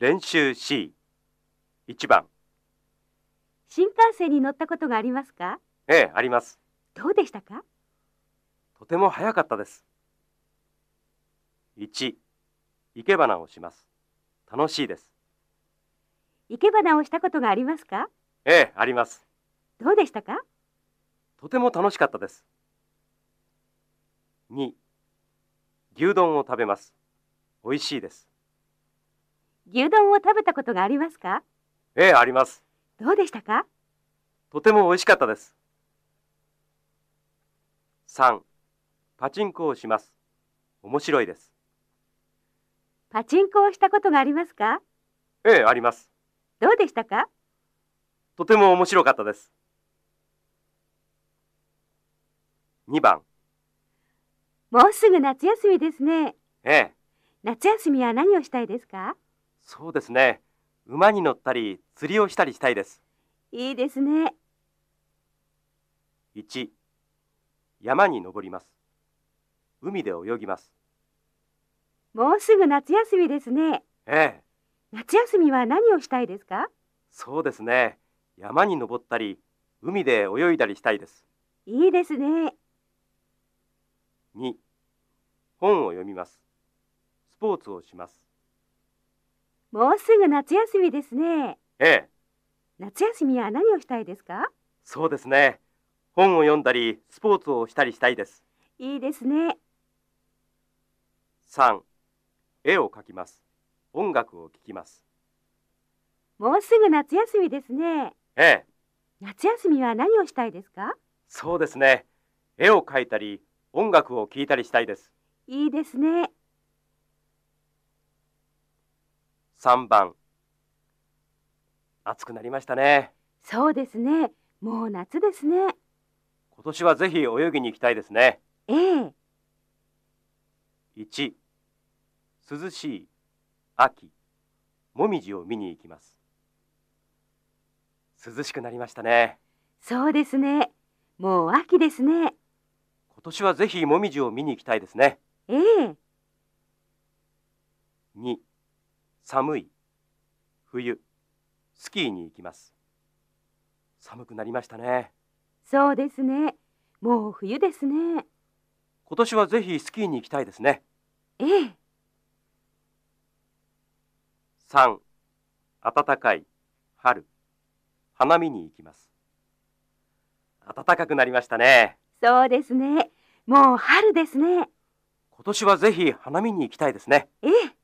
練習 C 1番。新幹線に乗ったことがありますか？ええあります。どうでしたか？とても早かったです。1生け花をします。楽しいです。生け花をしたことがありますか？ええあります。どうでしたか？とても楽しかったです。2牛丼を食べます。美味しいです牛丼を食べたことがありますか？ええあります。どうでしたか？とても美味しかったです。3パチンコをします。面白いです。パチンコをしたことがありますか？ええあります。どうでしたか？とても面白かったです。2番。もうすぐ夏休みですね。ええ。夏休みは何をしたいですか？そうですね。馬に乗ったり釣りをしたりしたいです。いいですね。1山に登ります。海で泳ぎます。もうすぐ夏休みですね。ええ。夏休みは何をしたいですか？そうですね。山に登ったり海で泳いだりしたいです。いいですね。2本を読みます。スポーツをしますもうすぐ夏休みですね。ええ。夏休みは何をしたいですか？そうですね。本を読んだりスポーツをしたりしたいです。いいですね。3絵を描きます。音楽を聴きます。もうすぐ夏休みですね。ええ。夏休みは何をしたいですか？そうですね。絵を描いたり音楽を聴いたりしたいです。いいですね3番。暑くなりましたね。そうですね。もう夏ですね。今年はぜひ泳ぎに行きたいですね。ええ。1涼しい秋。もみじを見に行きます。涼しくなりましたね。そうですね。もう秋ですね。今年はぜひもみじを見に行きたいですね。ええ。2寒い。冬。スキーに行きます。寒くなりましたね。そうですね。もう冬ですね。今年はぜひスキーに行きたいですね。ええ。3暖かい。春。花見に行きます。暖かくなりましたね。そうですね。もう春ですね。今年はぜひ花見に行きたいですね。ええ